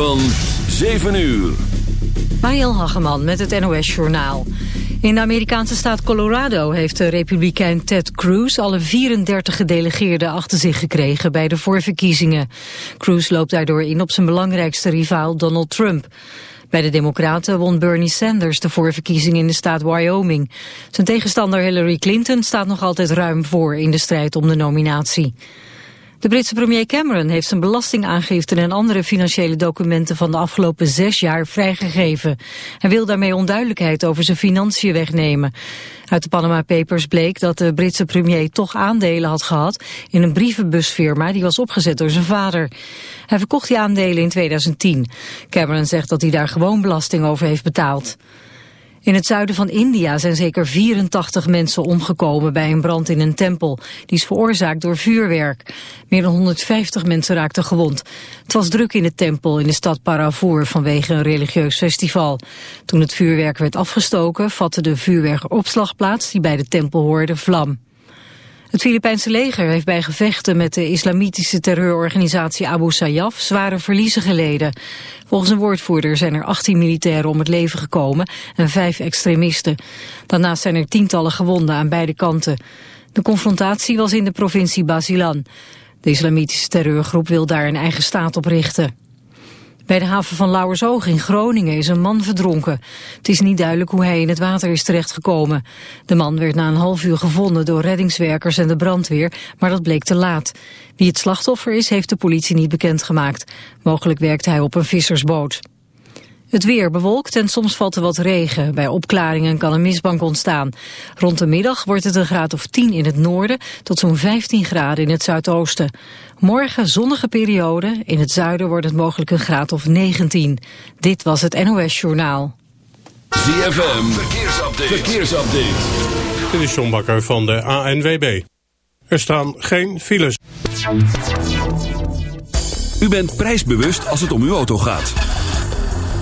Van 7 uur. Mariel Hageman met het NOS Journaal. In de Amerikaanse staat Colorado heeft de republikein Ted Cruz alle 34 gedelegeerden achter zich gekregen bij de voorverkiezingen. Cruz loopt daardoor in op zijn belangrijkste rivaal Donald Trump. Bij de Democraten won Bernie Sanders de voorverkiezing in de staat Wyoming. Zijn tegenstander Hillary Clinton staat nog altijd ruim voor in de strijd om de nominatie. De Britse premier Cameron heeft zijn belastingaangifte en andere financiële documenten van de afgelopen zes jaar vrijgegeven. Hij wil daarmee onduidelijkheid over zijn financiën wegnemen. Uit de Panama Papers bleek dat de Britse premier toch aandelen had gehad in een brievenbusfirma die was opgezet door zijn vader. Hij verkocht die aandelen in 2010. Cameron zegt dat hij daar gewoon belasting over heeft betaald. In het zuiden van India zijn zeker 84 mensen omgekomen bij een brand in een tempel. Die is veroorzaakt door vuurwerk. Meer dan 150 mensen raakten gewond. Het was druk in de tempel in de stad Paravur vanwege een religieus festival. Toen het vuurwerk werd afgestoken vatte de vuurwerkopslagplaats die bij de tempel hoorde vlam. Het Filipijnse leger heeft bij gevechten met de islamitische terreurorganisatie Abu Sayyaf zware verliezen geleden. Volgens een woordvoerder zijn er 18 militairen om het leven gekomen en vijf extremisten. Daarnaast zijn er tientallen gewonden aan beide kanten. De confrontatie was in de provincie Basilan. De islamitische terreurgroep wil daar een eigen staat oprichten. Bij de haven van Lauwersoog in Groningen is een man verdronken. Het is niet duidelijk hoe hij in het water is terechtgekomen. De man werd na een half uur gevonden door reddingswerkers en de brandweer, maar dat bleek te laat. Wie het slachtoffer is, heeft de politie niet bekendgemaakt. Mogelijk werkt hij op een vissersboot. Het weer bewolkt en soms valt er wat regen. Bij opklaringen kan een mistbank ontstaan. Rond de middag wordt het een graad of 10 in het noorden tot zo'n 15 graden in het zuidoosten. Morgen zonnige periode. In het zuiden wordt het mogelijk een graad of 19. Dit was het NOS Journaal. ZFM, verkeersupdate. verkeersupdate. Dit is John Bakker van de ANWB. Er staan geen files. U bent prijsbewust als het om uw auto gaat.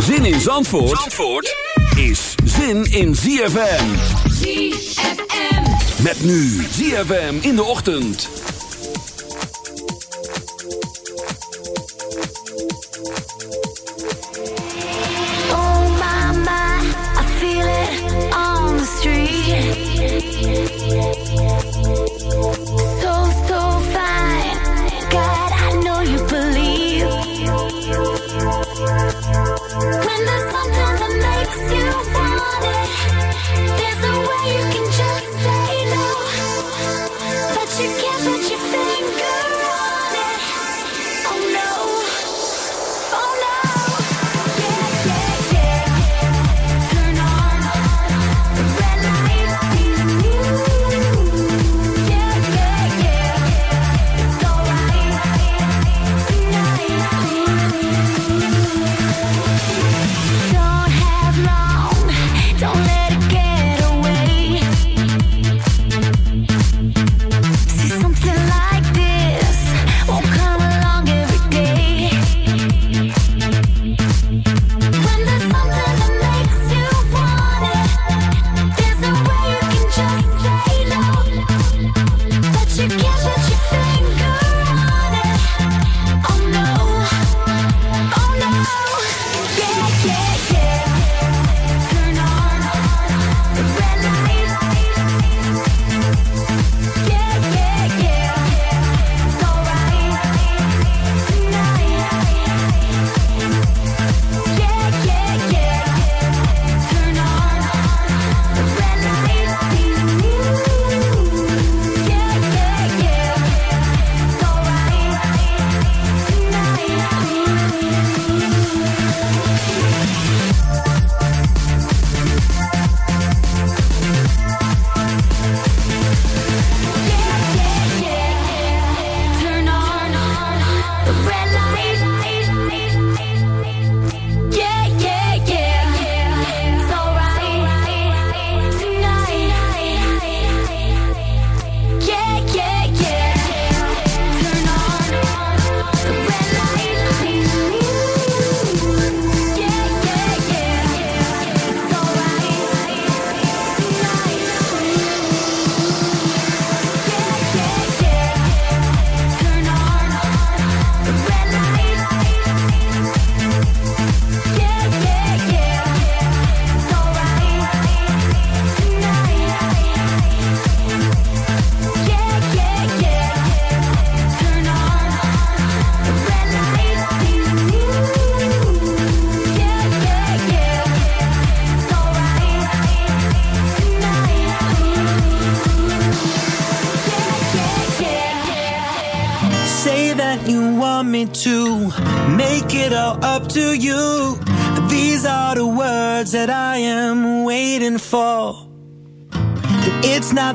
Zin in Zandvoort, Zandvoort is zin in ZFM. ZFM. Met nu ZFM in de ochtend. Oh my, I feel it on the street.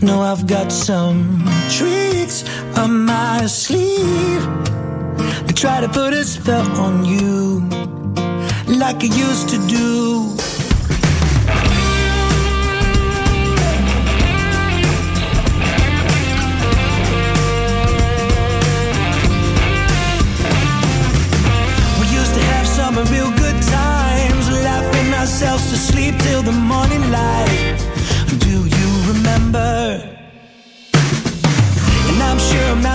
No, I've got some tricks up my sleeve to try to put a spell on you, like I used to do. We used to have some real good times, laughing ourselves to sleep till the morning light.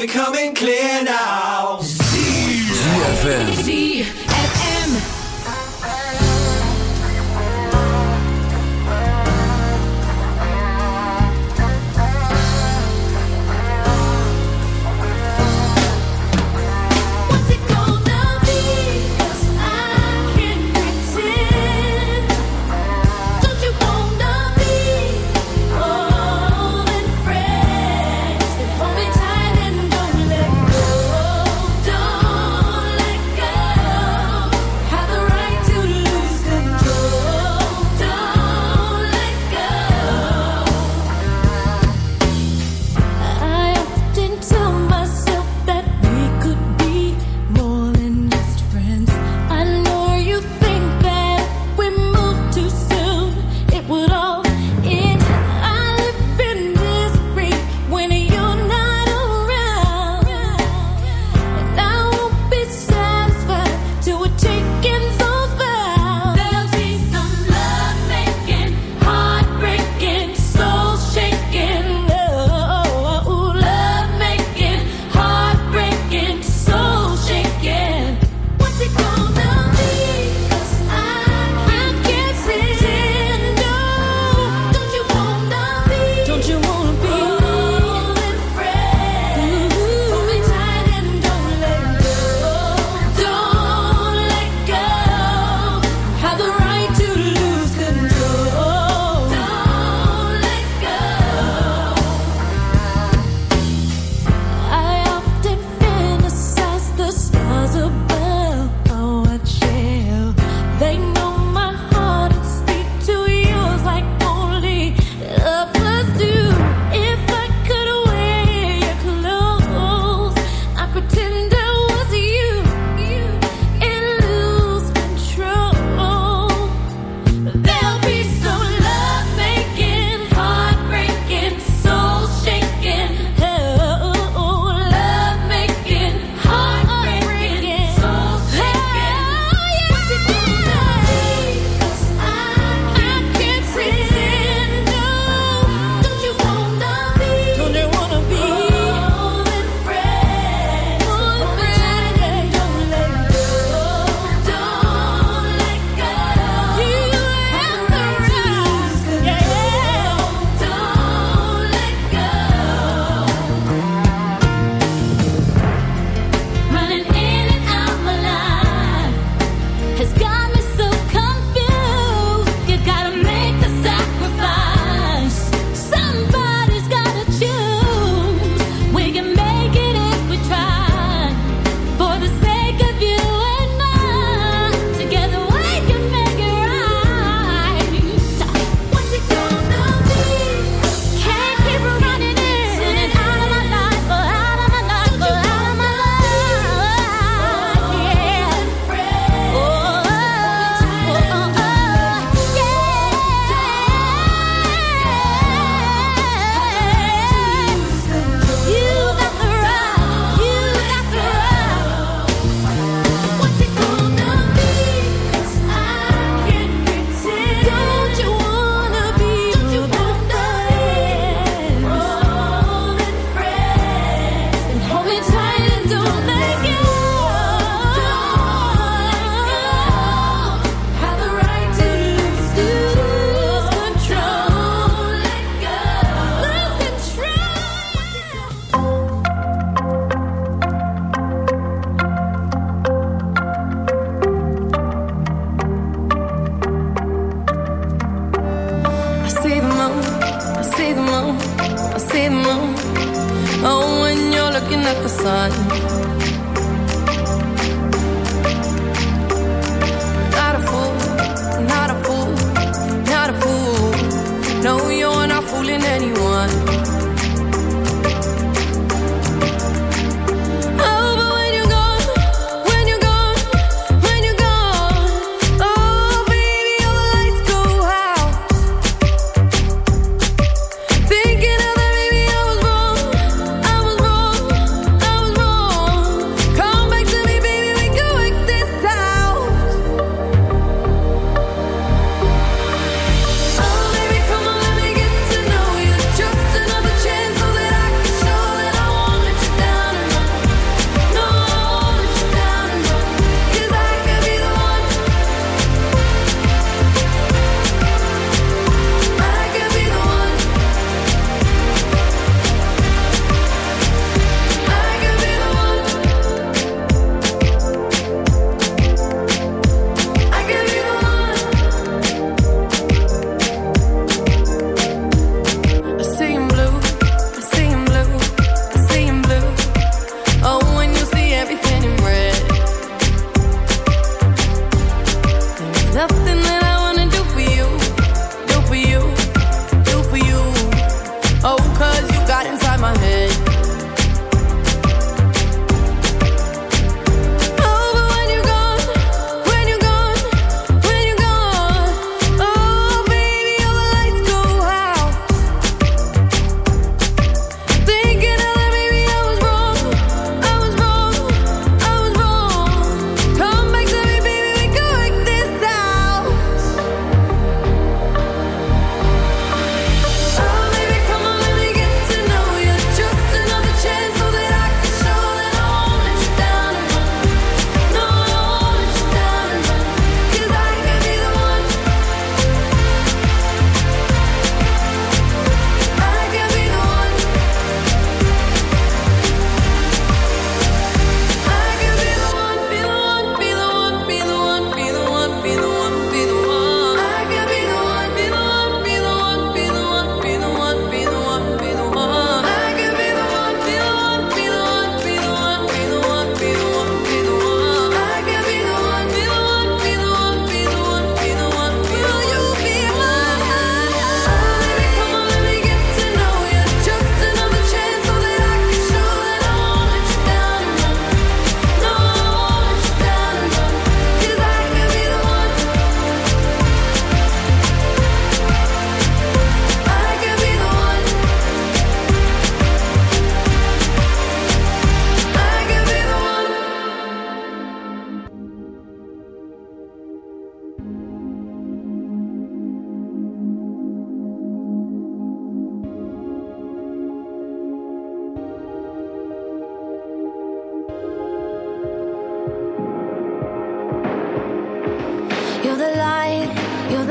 becoming clear.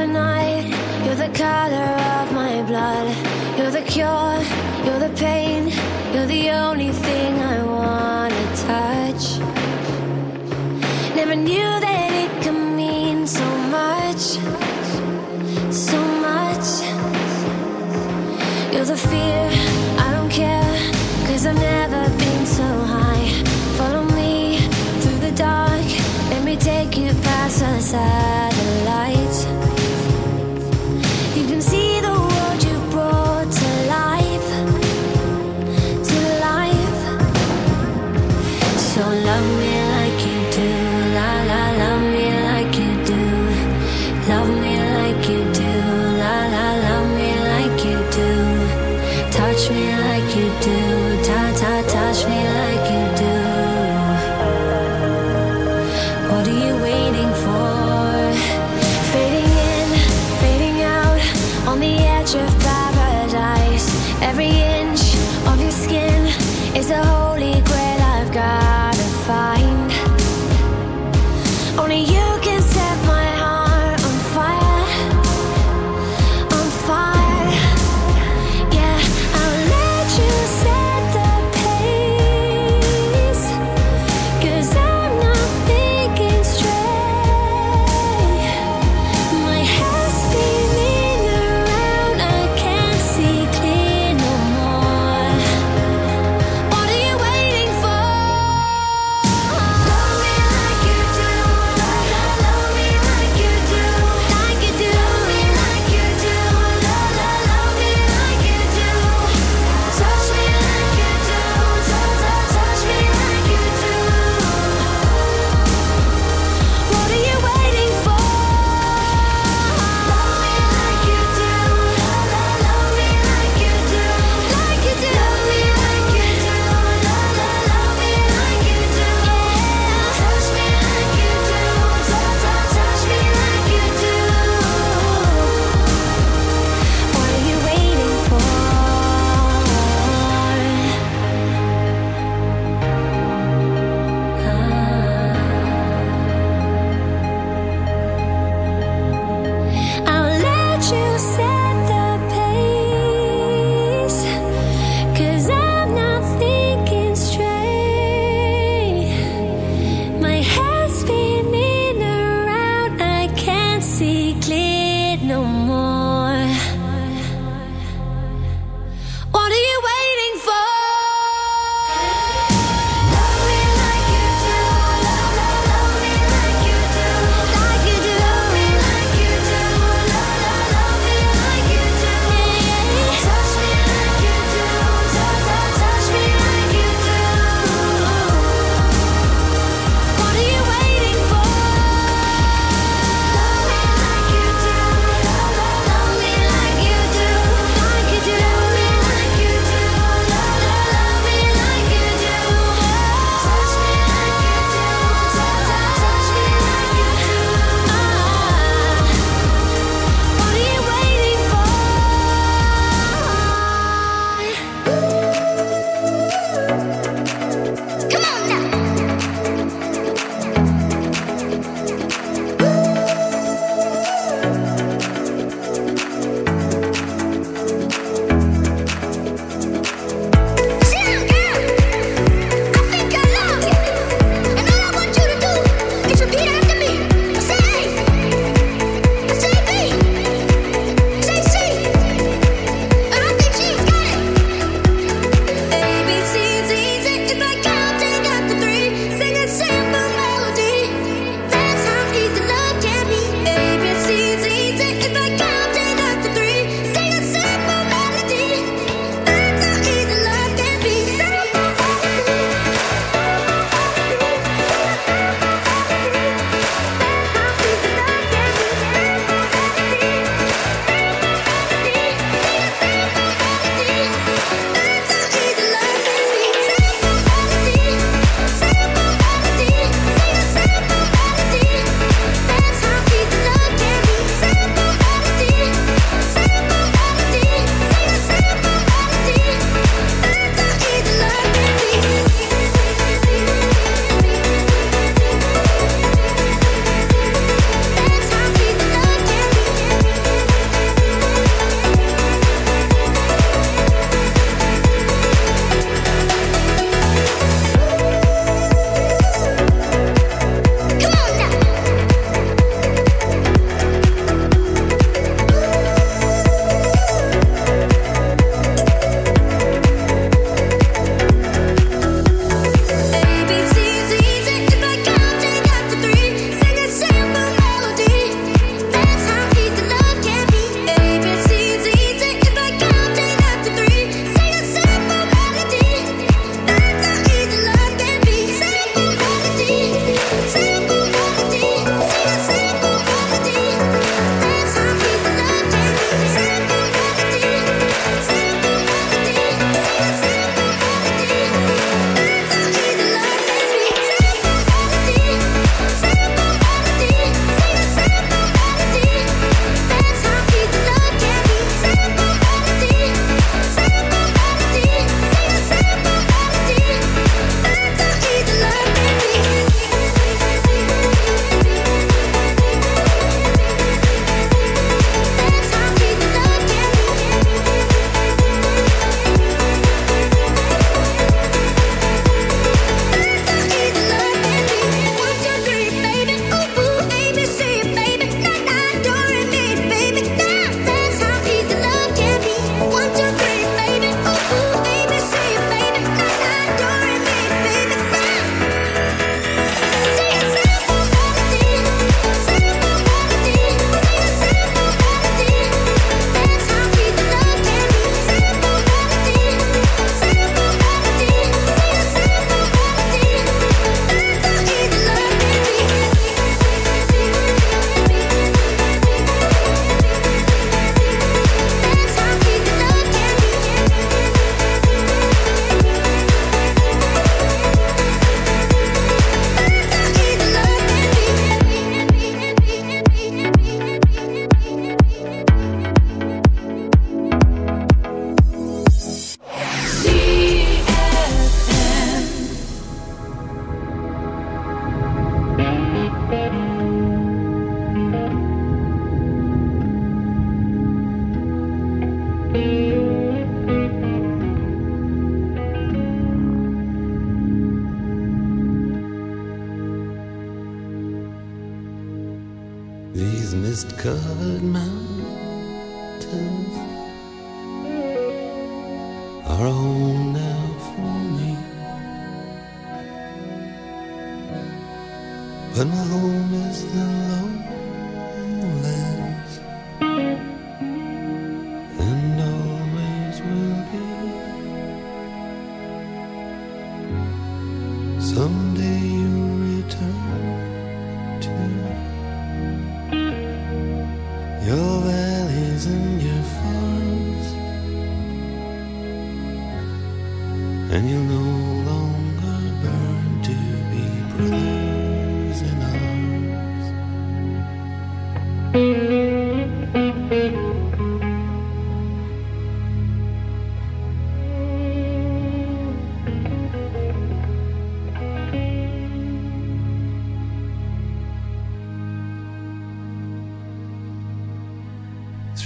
night. You're the color of my blood. You're the cure. You're the pain. You're the only thing I wanna touch.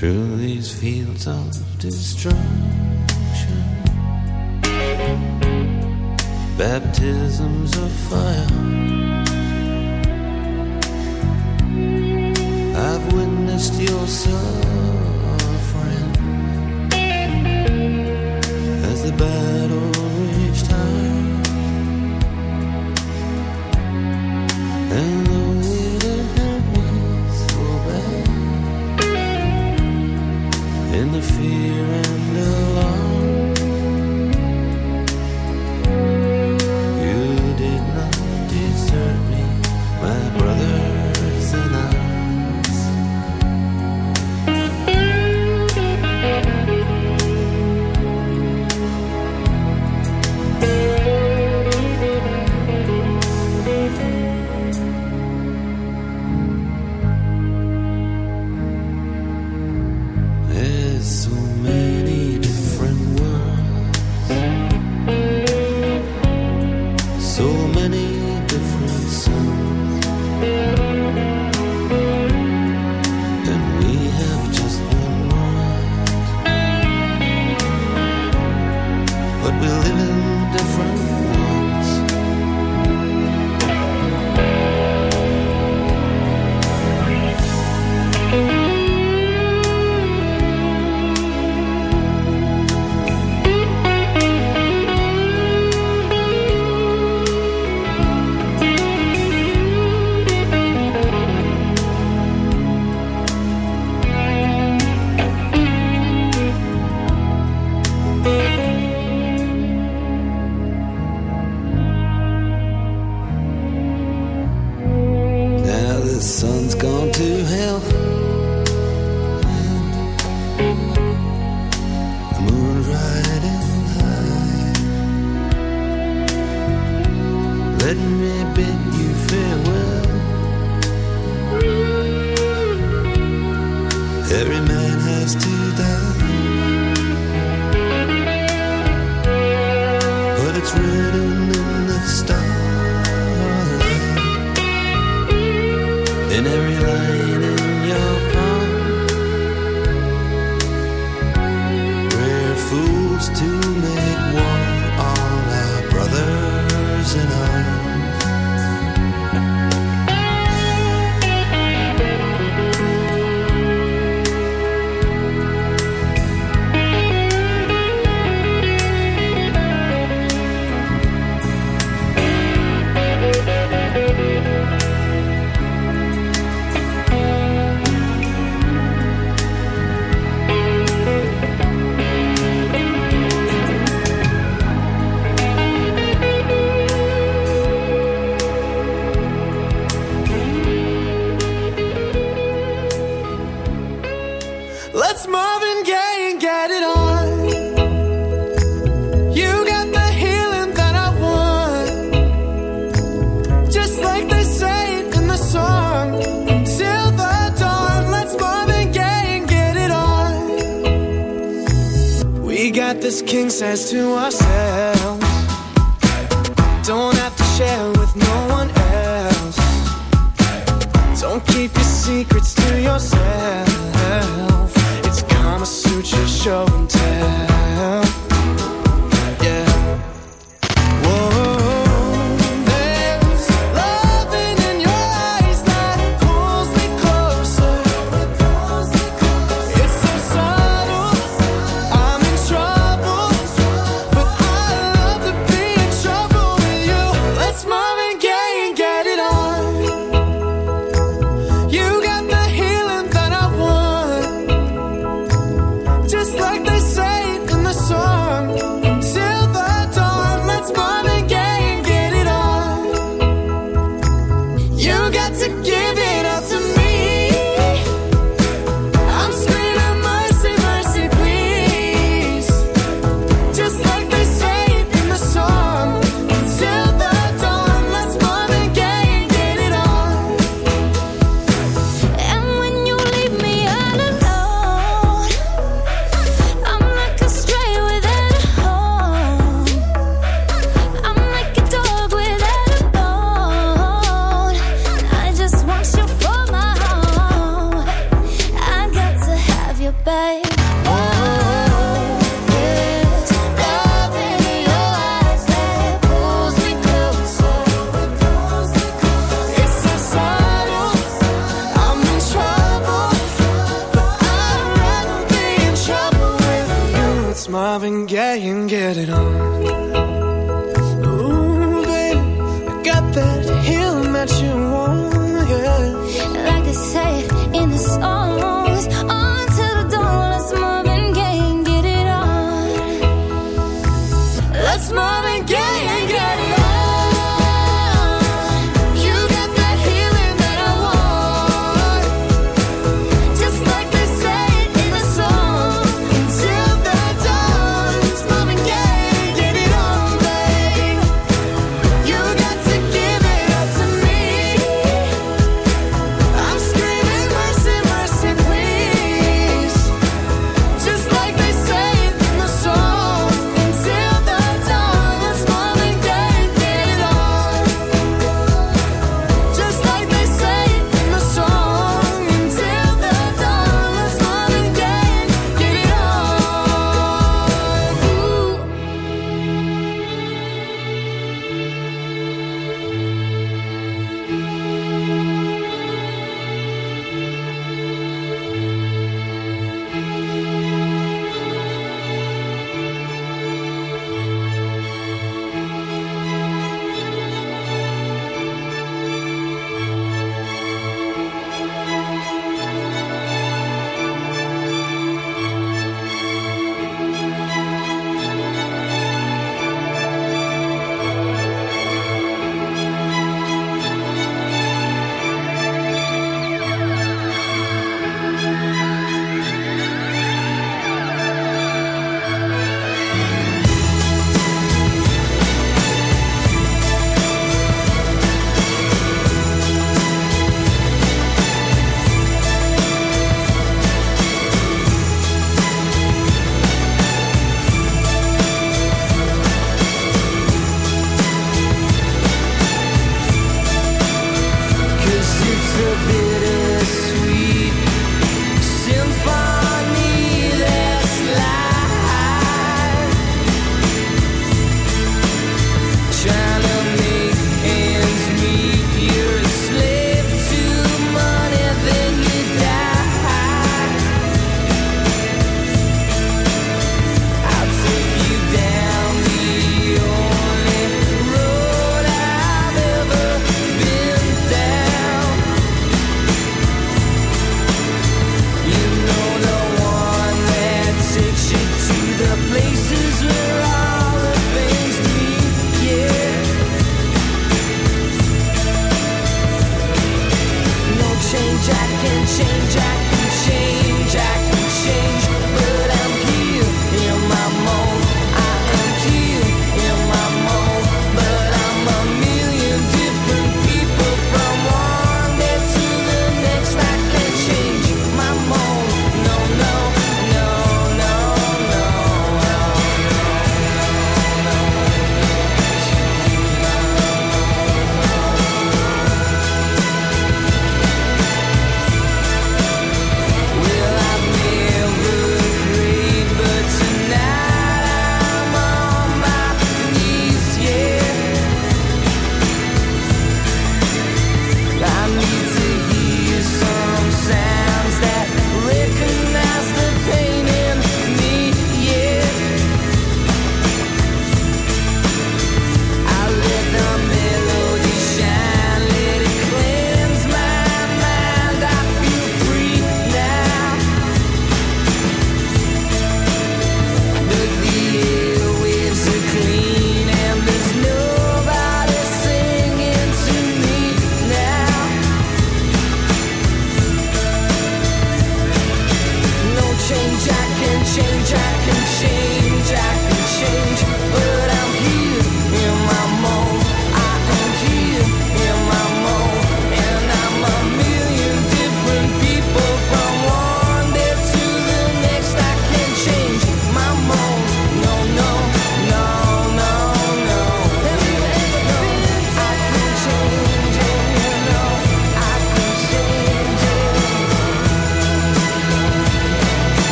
through these fields of destruction. Baptisms of fire. the fear and the love. sitting in the starlight in every line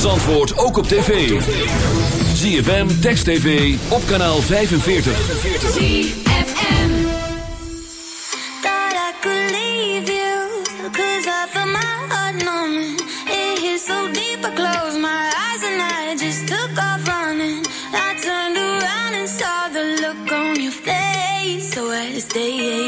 van Zandvoort ook op tv. ZFM, Text TV, op kanaal 45. It hit so deep, I closed my eyes and I just took off running. I turned around and saw the look on your face, so I stayed.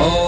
Oh,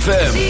ZFM.